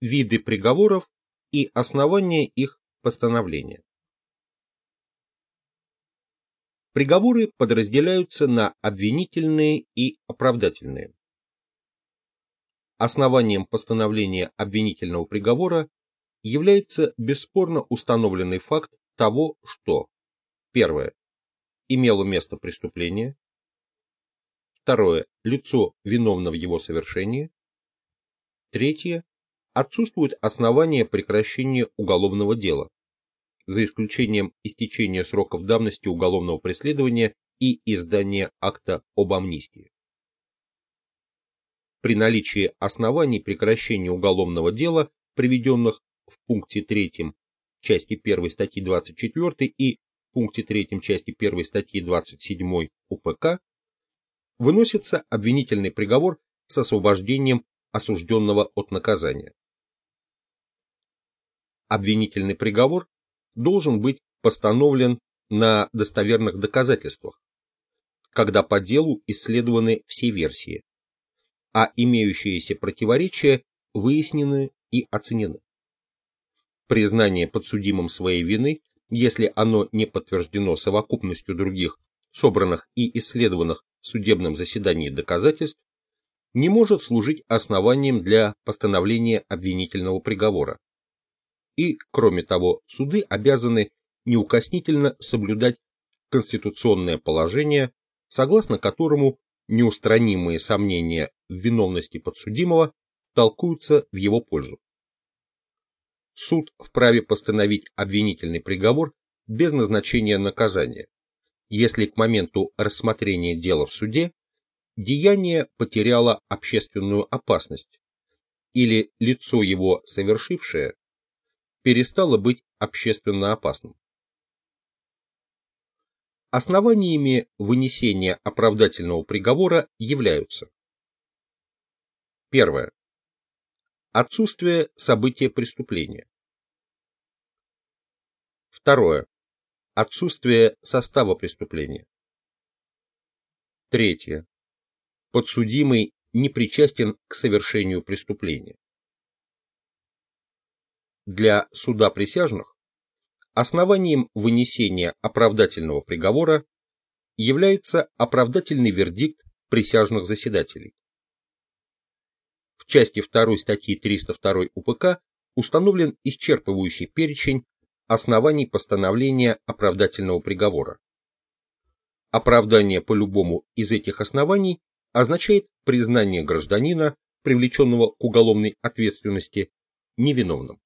виды приговоров и основания их постановления. Приговоры подразделяются на обвинительные и оправдательные. Основанием постановления обвинительного приговора является бесспорно установленный факт того, что первое имело место преступление, второе лицо виновно в его совершении, третье отсутствуют основания прекращения уголовного дела, за исключением истечения сроков давности уголовного преследования и издания акта об амнистии. При наличии оснований прекращения уголовного дела, приведенных в пункте 3 части 1 статьи 24 и пункте 3 части 1 статьи 27 УПК, выносится обвинительный приговор с освобождением осужденного от наказания. Обвинительный приговор должен быть постановлен на достоверных доказательствах, когда по делу исследованы все версии, а имеющиеся противоречия выяснены и оценены. Признание подсудимым своей вины, если оно не подтверждено совокупностью других собранных и исследованных в судебном заседании доказательств, не может служить основанием для постановления обвинительного приговора. И, кроме того, суды обязаны неукоснительно соблюдать конституционное положение, согласно которому неустранимые сомнения в виновности подсудимого толкуются в его пользу. Суд вправе постановить обвинительный приговор без назначения наказания, если к моменту рассмотрения дела в суде деяние потеряло общественную опасность или лицо его совершившее перестало быть общественно опасным. Основаниями вынесения оправдательного приговора являются Первое. Отсутствие события преступления. Второе. Отсутствие состава преступления. Третье. Подсудимый не причастен к совершению преступления. Для суда присяжных основанием вынесения оправдательного приговора является оправдательный вердикт присяжных заседателей. В части 2 статьи 302 УПК установлен исчерпывающий перечень оснований постановления оправдательного приговора. Оправдание по любому из этих оснований означает признание гражданина, привлеченного к уголовной ответственности, невиновным.